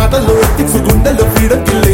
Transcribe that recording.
మాటలు పాటలో లిరిక్స్ మాటలో